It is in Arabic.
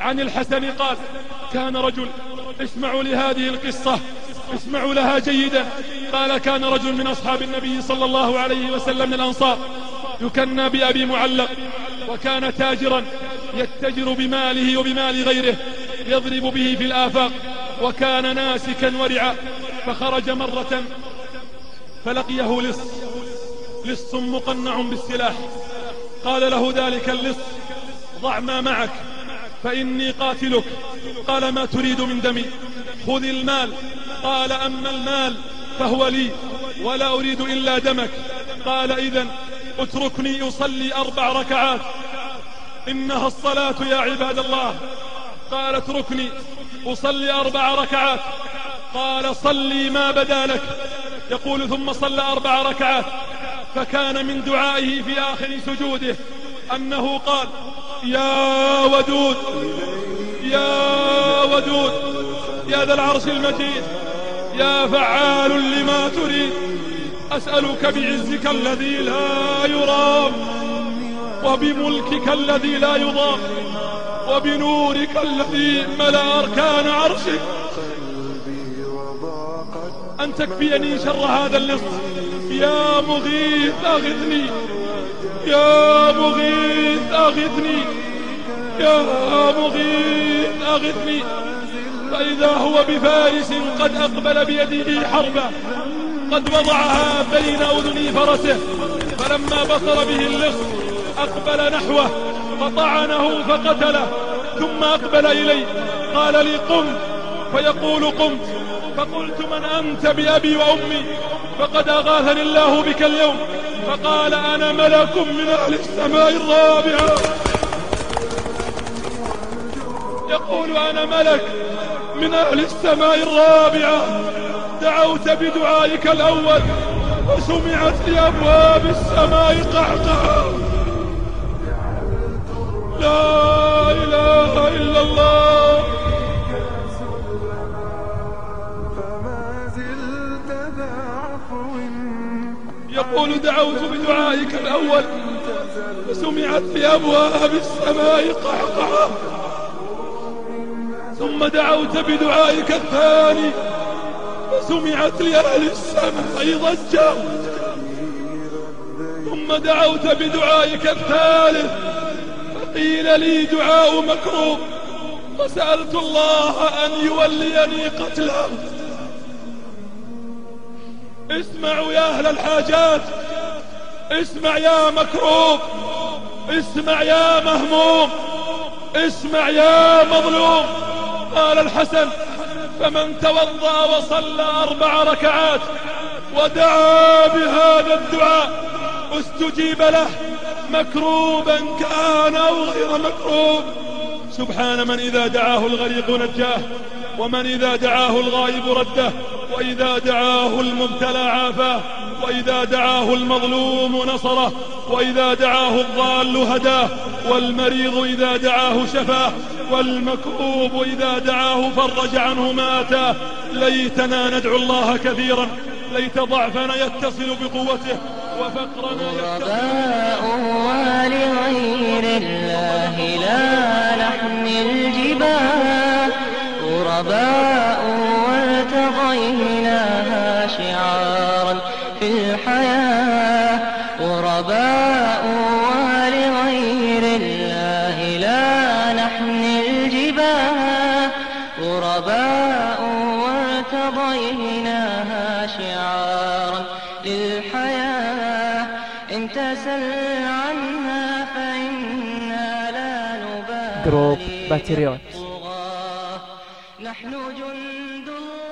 عن الحسن قال كان رجل اسمعوا لهذه القصة اسمعوا لها جيدا. قال كان رجل من أصحاب النبي صلى الله عليه وسلم من الأنصار يكنى بأبي معلق وكان تاجرا يتجر بماله وبمال غيره يضرب به في الآفاق وكان ناسكا ورعا فخرج مرة فلقيه لص لص مقنع بالسلاح. قال له ذلك اللص ضع ما معك. فإني قاتلك. قال ما تريد من دمي. خذ المال. قال أما المال فهو لي ولا أريد إلا دمك. قال إذا اتركني أصلي أربع ركعات. إنها الصلاة يا عباد الله. قال اتركني أصلي أربع ركعات. قال صلي ما بدا لك. يقول ثم صلى أربع ركعات. فكان من دعائه في آخر سجوده أنه قال يا ودود يا ودود يا ذا العرش المجيد يا فعال لما تريد أسألك بعزك الذي لا يرام وبملكك الذي لا يضام وبنورك الذي ملأ أركان عرشك. أن تكفيني شر هذا اللص يا مغيث أغثني. يا مغيث أغثني. يا مغيث أغثني. فإذا هو بفارس قد أقبل بيده حربا. قد وضعها بين أذني فرسه. فلما بصر به اللص أقبل نحوه. فطعنه فقتله. ثم أقبل إلي قال لي قم. فيقول قمت. فقلت من أنت بأبي وأمي؟ فقد أغاثني الله بك اليوم. فقال أنا ملك من أهل السماء الرابعة. يقول أنا ملك من أهل السماء الرابعة. دعوت بدعائك الأول وسمعت لأبواب السماء قعقعة يقول دعوت بدعائك الأول وسمعت في أبواب السماء قعقعة ثم دعوت بدعائك الثاني وسمعت لأهل السماء ضجة ثم دعوت بدعائك الثالث فقيل لي دعاء مكروب. وسألت الله أن يوليني قتله. اسمعوا يا أهل الحاجات. اسمع يا مكروب. اسمع يا مهموم. اسمع يا مظلوم. قال الحسن فمن توضأ وصلى أربع ركعات ودعا بهذا الدعاء استجيب له مكروبا كآن أو غير مكروب. سبحان من إذا دعاه الغريق نجاه ومن إذا دعاه الغائب رده. وإذا دعاه المبتلى عافاه وإذا دعاه المظلوم نصره وإذا دعاه الضال هداه والمريض إذا دعاه شفاه والمكروب إذا دعاه فرج عنه ما أتاه ليتنا ندعو الله كثيرا ليت ضعفنا يتصل بقوته وفقرنا يتصل ولغير لا نحمل جباه غرباء وارتضيناها شعارا للحياة إن تسل عنها فإنا لا نبالي group باتريوت. نحن جند الله